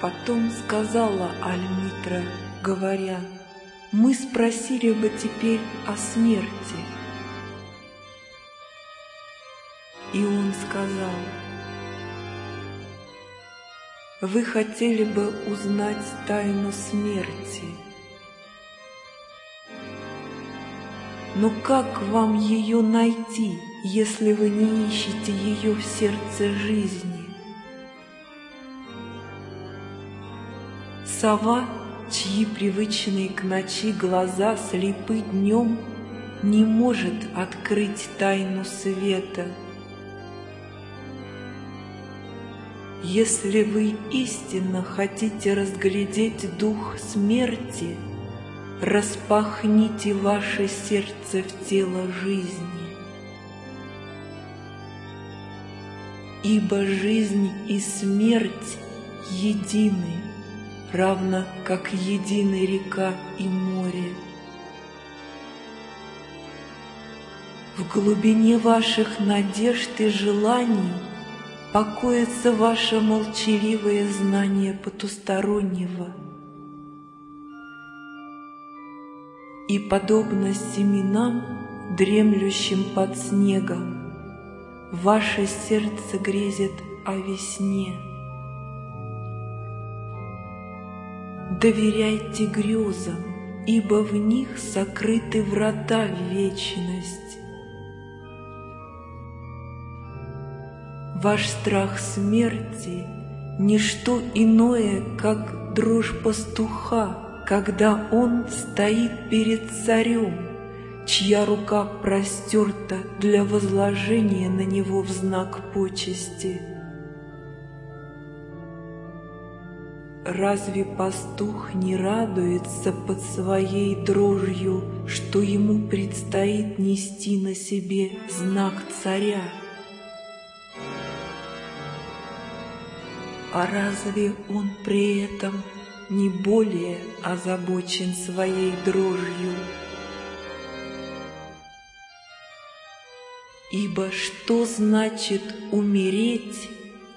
Потом сказала Альмитра, говоря, «Мы спросили бы теперь о смерти». И он сказал, «Вы хотели бы узнать тайну смерти». Но как вам ее найти, если вы не ищете ее в сердце жизни? Сова, чьи привычные к ночи глаза слепы днем, не может открыть тайну света. Если вы истинно хотите разглядеть дух смерти — распахните ваше сердце в тело жизни. Ибо жизнь и смерть едины, равно как едины река и море. В глубине ваших надежд и желаний покоится ваше молчаливое знание потустороннего – И, подобно семенам, дремлющим под снегом, Ваше сердце грезит о весне. Доверяйте грезам, ибо в них сокрыты врата в вечность. Ваш страх смерти — ничто иное, как дрожь пастуха, когда он стоит перед царем, чья рука простерта для возложения на него в знак почести. Разве пастух не радуется под своей дрожью, что ему предстоит нести на себе знак царя? А разве он при этом не более озабочен своей дрожью. Ибо что значит умереть,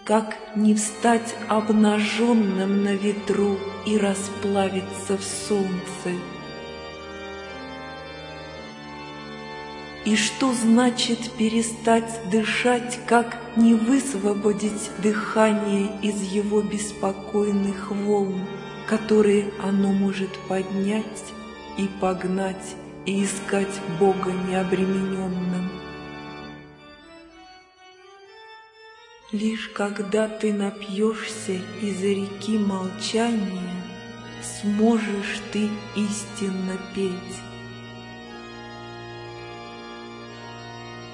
как не встать обнаженным на ветру и расплавиться в солнце? И что значит перестать дышать, как не высвободить дыхание из его беспокойных волн? которые оно может поднять и погнать и искать Бога необремененным. Лишь когда ты напьешься из реки молчания, сможешь ты истинно петь.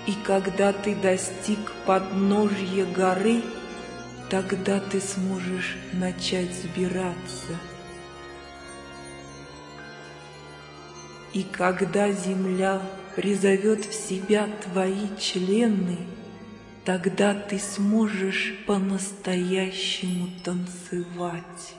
И когда ты достиг подножья горы, тогда ты сможешь начать сбираться. И когда земля призовет в себя твои члены, тогда ты сможешь по-настоящему танцевать.